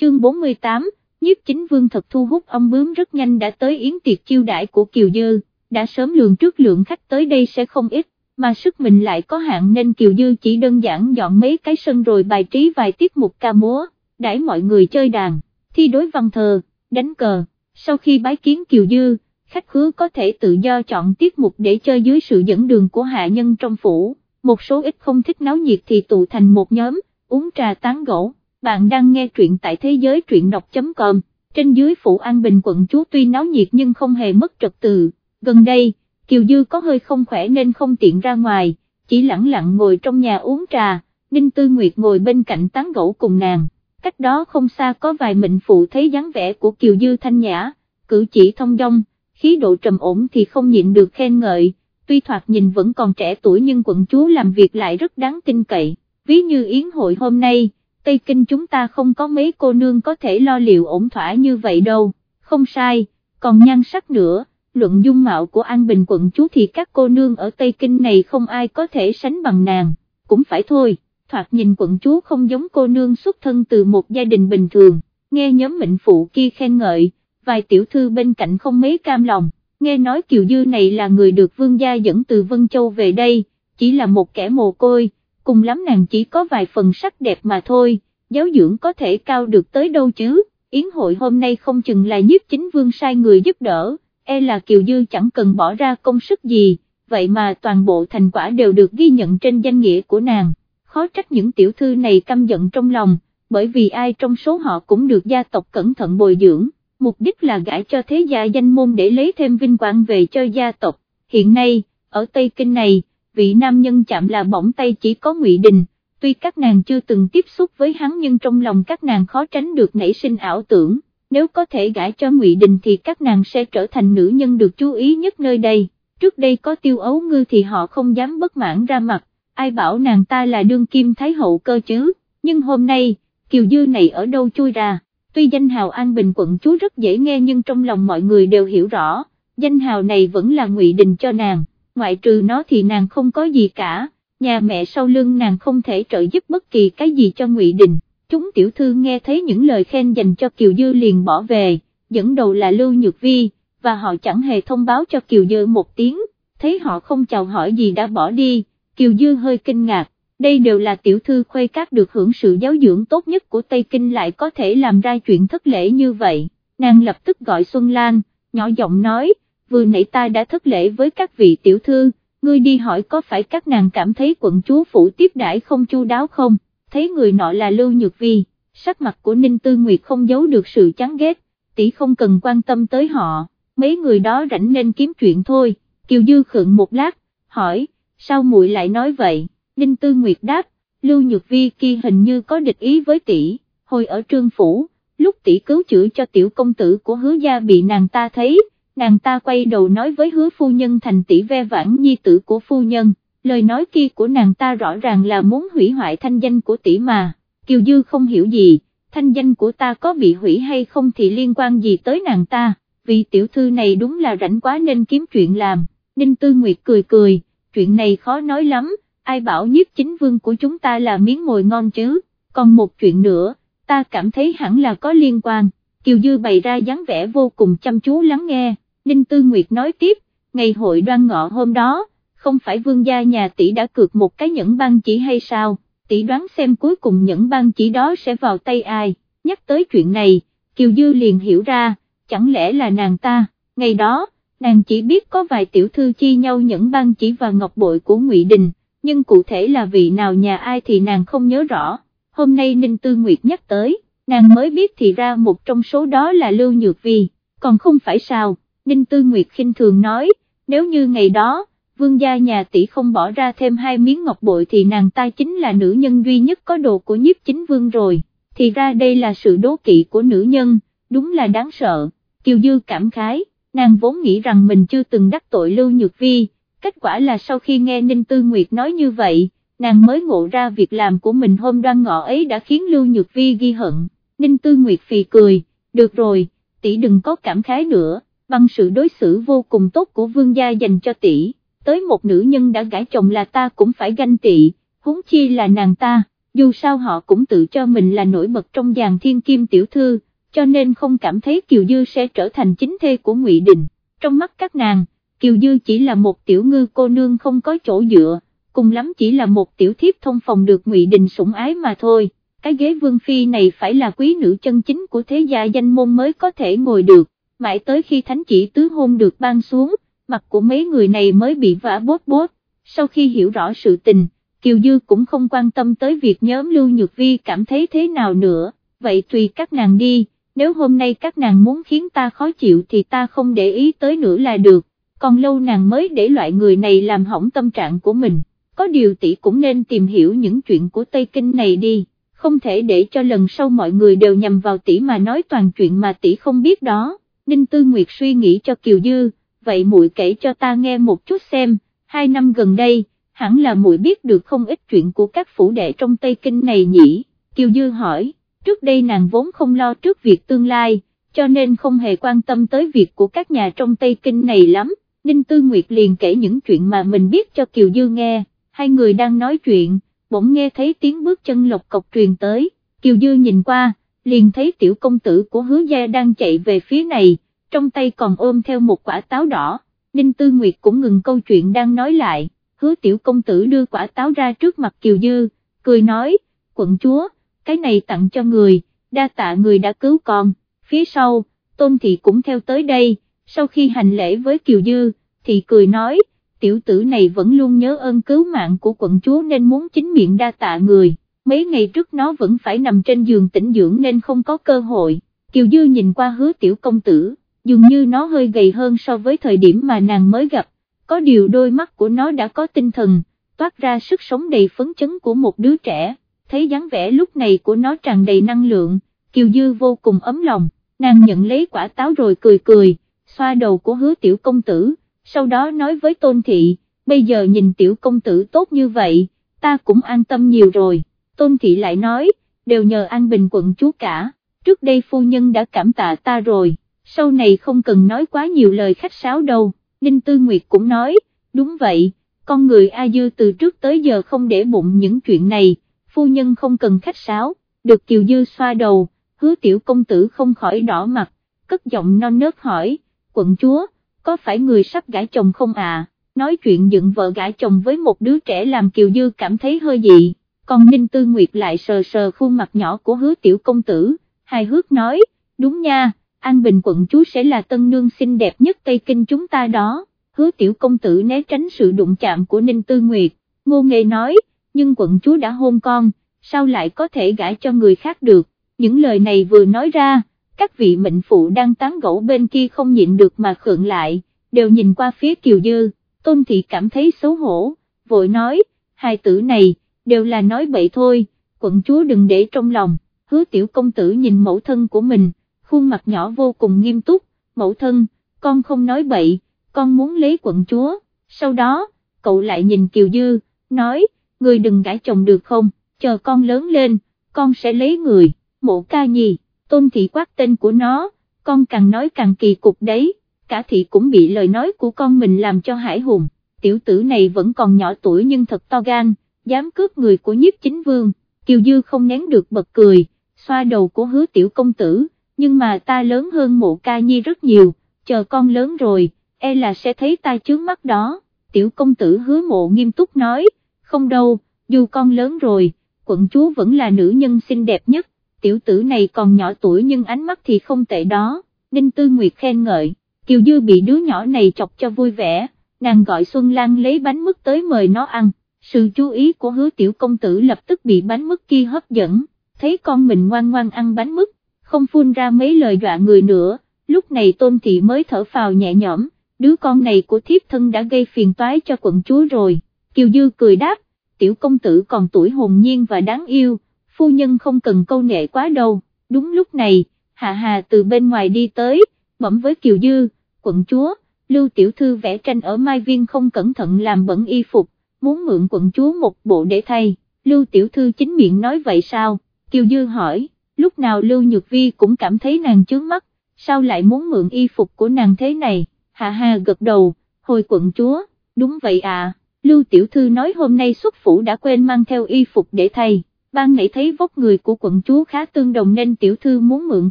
chương 48, nhiếp chính vương thật thu hút ông bướm rất nhanh đã tới yến tiệc chiêu đãi của Kiều Dư, đã sớm lường trước lượng khách tới đây sẽ không ít, mà sức mình lại có hạn nên Kiều Dư chỉ đơn giản dọn mấy cái sân rồi bài trí vài tiết mục ca múa, đãi mọi người chơi đàn, thi đối văn thờ, đánh cờ, sau khi bái kiến Kiều Dư, khách khứa có thể tự do chọn tiết mục để chơi dưới sự dẫn đường của hạ nhân trong phủ, một số ít không thích náo nhiệt thì tụ thành một nhóm, uống trà tán gỗ, bạn đang nghe truyện tại thế giới truyện đọc.com, trên dưới phủ An Bình quận chúa tuy náo nhiệt nhưng không hề mất trật tự, gần đây, Kiều Dư có hơi không khỏe nên không tiện ra ngoài, chỉ lặng lặng ngồi trong nhà uống trà, Ninh Tư Nguyệt ngồi bên cạnh tán gỗ cùng nàng, cách đó không xa có vài mệnh phụ thấy dáng vẻ của Kiều Dư thanh nhã, cử chỉ thông dong, khí độ trầm ổn thì không nhịn được khen ngợi, tuy thoạt nhìn vẫn còn trẻ tuổi nhưng quận chúa làm việc lại rất đáng tin cậy, ví như yến hội hôm nay, Tây Kinh chúng ta không có mấy cô nương có thể lo liệu ổn thỏa như vậy đâu, không sai, còn nhan sắc nữa, luận dung mạo của An Bình quận chúa thì các cô nương ở Tây Kinh này không ai có thể sánh bằng nàng, cũng phải thôi, thoạt nhìn quận chúa không giống cô nương xuất thân từ một gia đình bình thường, nghe nhóm mệnh phụ kia khen ngợi, vài tiểu thư bên cạnh không mấy cam lòng, nghe nói Kiều Dư này là người được vương gia dẫn từ Vân Châu về đây, chỉ là một kẻ mồ côi, cùng lắm nàng chỉ có vài phần sắc đẹp mà thôi, giáo dưỡng có thể cao được tới đâu chứ, yến hội hôm nay không chừng là nhiếp chính vương sai người giúp đỡ, e là Kiều Dư chẳng cần bỏ ra công sức gì, vậy mà toàn bộ thành quả đều được ghi nhận trên danh nghĩa của nàng, khó trách những tiểu thư này căm giận trong lòng, bởi vì ai trong số họ cũng được gia tộc cẩn thận bồi dưỡng mục đích là gãi cho thế gia danh môn để lấy thêm vinh quang về cho gia tộc. Hiện nay, ở Tây Kinh này, vị nam nhân chạm là bỏng tay chỉ có Ngụy Đình, tuy các nàng chưa từng tiếp xúc với hắn nhưng trong lòng các nàng khó tránh được nảy sinh ảo tưởng, nếu có thể gãi cho Ngụy Đình thì các nàng sẽ trở thành nữ nhân được chú ý nhất nơi đây, trước đây có tiêu ấu ngư thì họ không dám bất mãn ra mặt, ai bảo nàng ta là đương kim thái hậu cơ chứ, nhưng hôm nay, Kiều Dư này ở đâu chui ra tuy danh hào An Bình quận chúa rất dễ nghe nhưng trong lòng mọi người đều hiểu rõ, danh hào này vẫn là ngụy đình cho nàng, ngoại trừ nó thì nàng không có gì cả, nhà mẹ sau lưng nàng không thể trợ giúp bất kỳ cái gì cho ngụy đình. Chúng tiểu thư nghe thấy những lời khen dành cho Kiều Dư liền bỏ về, dẫn đầu là Lưu Nhược Vi, và họ chẳng hề thông báo cho Kiều Dư một tiếng, thấy họ không chào hỏi gì đã bỏ đi, Kiều Dư hơi kinh ngạc, đây đều là tiểu thư khuê các được hưởng sự giáo dưỡng tốt nhất của Tây Kinh lại có thể làm ra chuyện thất lễ như vậy, nàng lập tức gọi Xuân Lan, nhỏ giọng nói, vừa nãy ta đã thất lễ với các vị tiểu thư, ngươi đi hỏi có phải các nàng cảm thấy quận chúa phủ tiếp đãi không chu đáo không, thấy người nọ là Lưu Nhược Vi, sắc mặt của Ninh Tư Nguyệt không giấu được sự chán ghét, tỷ không cần quan tâm tới họ, mấy người đó rảnh nên kiếm chuyện thôi, Kiều Dư khựng một lát, hỏi, sao muội lại nói vậy? Ninh Tư Nguyệt đáp, Lưu Nhược Vi kia hình như có địch ý với tỷ, hồi ở trương phủ, lúc tỷ cứu chữa cho tiểu công tử của hứa gia bị nàng ta thấy, nàng ta quay đầu nói với hứa phu nhân thành tỷ ve vãn nhi tử của phu nhân, lời nói kia của nàng ta rõ ràng là muốn hủy hoại thanh danh của tỷ mà, Kiều Dư không hiểu gì, thanh danh của ta có bị hủy hay không thì liên quan gì tới nàng ta, vì tiểu thư này đúng là rảnh quá nên kiếm chuyện làm, Ninh Tư Nguyệt cười cười, chuyện này khó nói lắm ai bảo nhiếp chính vương của chúng ta là miếng mồi ngon chứ, còn một chuyện nữa, ta cảm thấy hẳn là có liên quan, Kiều Dư bày ra dáng vẻ vô cùng chăm chú lắng nghe, Ninh Tư Nguyệt nói tiếp, ngày hội đoan ngọ hôm đó, không phải vương gia nhà tỷ đã cược một cái nhẫn băng chỉ hay sao, tỷ đoán xem cuối cùng nhẫn băng chỉ đó sẽ vào tay ai, nhắc tới chuyện này, Kiều Dư liền hiểu ra, chẳng lẽ là nàng ta, ngày đó, nàng chỉ biết có vài tiểu thư chi nhau nhẫn băng chỉ và ngọc bội của Ngụy Đình, nhưng cụ thể là vị nào nhà ai thì nàng không nhớ rõ, hôm nay Ninh Tư Nguyệt nhắc tới, nàng mới biết thì ra một trong số đó là Lưu Nhược Vi, còn không phải sao, Ninh Tư Nguyệt khinh thường nói, nếu như ngày đó, vương gia nhà tỷ không bỏ ra thêm hai miếng ngọc bội thì nàng ta chính là nữ nhân duy nhất có đồ của nhiếp chính vương rồi, thì ra đây là sự đố kỵ của nữ nhân, đúng là đáng sợ, Kiều Dư cảm khái, nàng vốn nghĩ rằng mình chưa từng đắc tội Lưu Nhược Vi, kết quả là sau khi nghe Ninh Tư Nguyệt nói như vậy, nàng mới ngộ ra việc làm của mình hôm đoan ngọ ấy đã khiến Lưu Nhược Vi ghi hận, Ninh Tư Nguyệt phì cười, được rồi, tỷ đừng có cảm khái nữa, bằng sự đối xử vô cùng tốt của vương gia dành cho tỷ, tới một nữ nhân đã gãi chồng là ta cũng phải ganh tị, huống chi là nàng ta, dù sao họ cũng tự cho mình là nổi bật trong dàn thiên kim tiểu thư, cho nên không cảm thấy Kiều Dư sẽ trở thành chính thê của Ngụy Đình, trong mắt các nàng, Kiều Dư chỉ là một tiểu ngư cô nương không có chỗ dựa, cùng lắm chỉ là một tiểu thiếp thông phòng được Ngụy Đình sủng ái mà thôi, cái ghế vương phi này phải là quý nữ chân chính của thế gia danh môn mới có thể ngồi được, mãi tới khi thánh chỉ tứ hôn được ban xuống, mặt của mấy người này mới bị vả bốt bốt, sau khi hiểu rõ sự tình, Kiều Dư cũng không quan tâm tới việc nhóm Lưu Nhược Vi cảm thấy thế nào nữa, vậy tùy các nàng đi, nếu hôm nay các nàng muốn khiến ta khó chịu thì ta không để ý tới nữa là được, còn lâu nàng mới để loại người này làm hỏng tâm trạng của mình, có điều tỷ cũng nên tìm hiểu những chuyện của Tây Kinh này đi, không thể để cho lần sau mọi người đều nhằm vào tỷ mà nói toàn chuyện mà tỷ không biết đó, Ninh Tư Nguyệt suy nghĩ cho Kiều Dư, vậy muội kể cho ta nghe một chút xem, hai năm gần đây, hẳn là muội biết được không ít chuyện của các phủ đệ trong Tây Kinh này nhỉ, Kiều Dư hỏi, trước đây nàng vốn không lo trước việc tương lai, cho nên không hề quan tâm tới việc của các nhà trong Tây Kinh này lắm, Ninh Tư Nguyệt liền kể những chuyện mà mình biết cho Kiều Dư nghe, hai người đang nói chuyện, bỗng nghe thấy tiếng bước chân lộc cộc truyền tới, Kiều Dư nhìn qua, liền thấy tiểu công tử của hứa gia đang chạy về phía này, trong tay còn ôm theo một quả táo đỏ, Ninh Tư Nguyệt cũng ngừng câu chuyện đang nói lại, hứa tiểu công tử đưa quả táo ra trước mặt Kiều Dư, cười nói, quận chúa, cái này tặng cho người, đa tạ người đã cứu con, phía sau, Tôn Thị cũng theo tới đây, sau khi hành lễ với Kiều Dư, thì cười nói, tiểu tử này vẫn luôn nhớ ơn cứu mạng của quận chúa nên muốn chính miệng đa tạ người, mấy ngày trước nó vẫn phải nằm trên giường tĩnh dưỡng nên không có cơ hội, Kiều Dư nhìn qua hứa tiểu công tử, dường như nó hơi gầy hơn so với thời điểm mà nàng mới gặp, có điều đôi mắt của nó đã có tinh thần, toát ra sức sống đầy phấn chấn của một đứa trẻ, thấy dáng vẻ lúc này của nó tràn đầy năng lượng, Kiều Dư vô cùng ấm lòng, nàng nhận lấy quả táo rồi cười cười, xoa đầu của hứa tiểu công tử, sau đó nói với Tôn Thị, bây giờ nhìn tiểu công tử tốt như vậy, ta cũng an tâm nhiều rồi, Tôn Thị lại nói, đều nhờ an bình quận chúa cả, trước đây phu nhân đã cảm tạ ta rồi, sau này không cần nói quá nhiều lời khách sáo đâu, Ninh Tư Nguyệt cũng nói, đúng vậy, con người A Dư từ trước tới giờ không để bụng những chuyện này, phu nhân không cần khách sáo, được Kiều Dư xoa đầu, hứa tiểu công tử không khỏi đỏ mặt, cất giọng non nớt hỏi, quận chúa, có phải người sắp gả chồng không à, nói chuyện dựng vợ gãi chồng với một đứa trẻ làm Kiều Dư cảm thấy hơi dị, còn Ninh Tư Nguyệt lại sờ sờ khuôn mặt nhỏ của hứa tiểu công tử, hài hước nói, đúng nha, An Bình quận chúa sẽ là tân nương xinh đẹp nhất Tây Kinh chúng ta đó, hứa tiểu công tử né tránh sự đụng chạm của Ninh Tư Nguyệt, ngô nghề nói, nhưng quận chúa đã hôn con, sao lại có thể gãi cho người khác được, những lời này vừa nói ra, các vị mệnh phụ đang tán gẫu bên kia không nhịn được mà khượng lại, đều nhìn qua phía Kiều Dư, Tôn Thị cảm thấy xấu hổ, vội nói, hai tử này, đều là nói bậy thôi, quận chúa đừng để trong lòng, hứa tiểu công tử nhìn mẫu thân của mình, khuôn mặt nhỏ vô cùng nghiêm túc, mẫu thân, con không nói bậy, con muốn lấy quận chúa, sau đó, cậu lại nhìn Kiều Dư, nói, người đừng gãi chồng được không, chờ con lớn lên, con sẽ lấy người, mộ ca nhì, tôn thị quát tên của nó, con càng nói càng kỳ cục đấy, cả thị cũng bị lời nói của con mình làm cho hải hùng, tiểu tử này vẫn còn nhỏ tuổi nhưng thật to gan, dám cướp người của nhiếp chính vương, Kiều Dư không nén được bật cười, xoa đầu của hứa tiểu công tử, nhưng mà ta lớn hơn mộ ca nhi rất nhiều, chờ con lớn rồi, e là sẽ thấy ta chướng mắt đó, tiểu công tử hứa mộ nghiêm túc nói, không đâu, dù con lớn rồi, quận chúa vẫn là nữ nhân xinh đẹp nhất, tiểu tử này còn nhỏ tuổi nhưng ánh mắt thì không tệ đó, Ninh Tư Nguyệt khen ngợi, Kiều Dư bị đứa nhỏ này chọc cho vui vẻ, nàng gọi Xuân Lan lấy bánh mứt tới mời nó ăn, sự chú ý của hứa tiểu công tử lập tức bị bánh mứt kia hấp dẫn, thấy con mình ngoan ngoan ăn bánh mứt, không phun ra mấy lời dọa người nữa, lúc này tôn thị mới thở phào nhẹ nhõm, đứa con này của thiếp thân đã gây phiền toái cho quận chúa rồi, Kiều Dư cười đáp, tiểu công tử còn tuổi hồn nhiên và đáng yêu, phu nhân không cần câu nệ quá đâu, đúng lúc này, Hạ Hà từ bên ngoài đi tới, bẩm với Kiều Dư, quận chúa, Lưu Tiểu Thư vẽ tranh ở Mai Viên không cẩn thận làm bẩn y phục, muốn mượn quận chúa một bộ để thay, Lưu Tiểu Thư chính miệng nói vậy sao, Kiều Dư hỏi lúc nào Lưu Nhược Vi cũng cảm thấy nàng chướng mắt, sao lại muốn mượn y phục của nàng thế này, hà Hà gật đầu, hồi quận chúa, đúng vậy à, Lưu Tiểu Thư nói hôm nay xuất phủ đã quên mang theo y phục để thay, ban nãy thấy vóc người của quận chúa khá tương đồng nên tiểu thư muốn mượn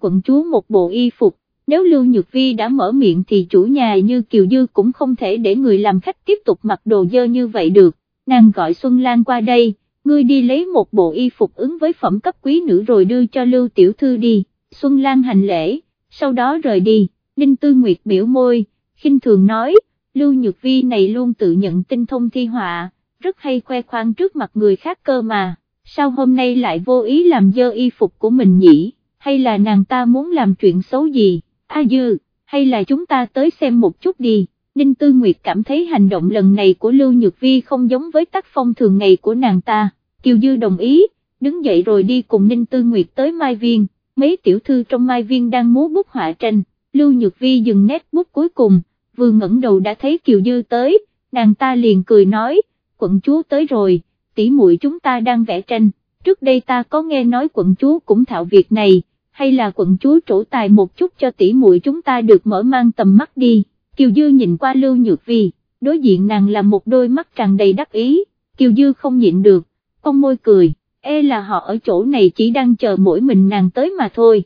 quận chúa một bộ y phục, nếu Lưu Nhược Vi đã mở miệng thì chủ nhà như Kiều Dư cũng không thể để người làm khách tiếp tục mặc đồ dơ như vậy được, nàng gọi Xuân Lan qua đây, ngươi đi lấy một bộ y phục ứng với phẩm cấp quý nữ rồi đưa cho Lưu Tiểu Thư đi, Xuân Lan hành lễ, sau đó rời đi, Ninh Tư Nguyệt biểu môi, khinh thường nói, Lưu Nhược Vi này luôn tự nhận tinh thông thi họa, rất hay khoe khoang trước mặt người khác cơ mà, sao hôm nay lại vô ý làm dơ y phục của mình nhỉ, hay là nàng ta muốn làm chuyện xấu gì, A Dư, hay là chúng ta tới xem một chút đi. Ninh Tư Nguyệt cảm thấy hành động lần này của Lưu Nhược Vi không giống với tác phong thường ngày của nàng ta, Kiều Dư đồng ý, đứng dậy rồi đi cùng Ninh Tư Nguyệt tới Mai Viên, mấy tiểu thư trong Mai Viên đang múa bút họa tranh, Lưu Nhược Vi dừng nét bút cuối cùng, vừa ngẩng đầu đã thấy Kiều Dư tới, nàng ta liền cười nói, quận chúa tới rồi, tỷ muội chúng ta đang vẽ tranh, trước đây ta có nghe nói quận chúa cũng thạo việc này, hay là quận chúa trổ tài một chút cho tỷ muội chúng ta được mở mang tầm mắt đi, Kiều Dư nhìn qua Lưu Nhược Vi, đối diện nàng là một đôi mắt tràn đầy đắc ý, Kiều Dư không nhịn được, con môi cười, e là họ ở chỗ này chỉ đang chờ mỗi mình nàng tới mà thôi.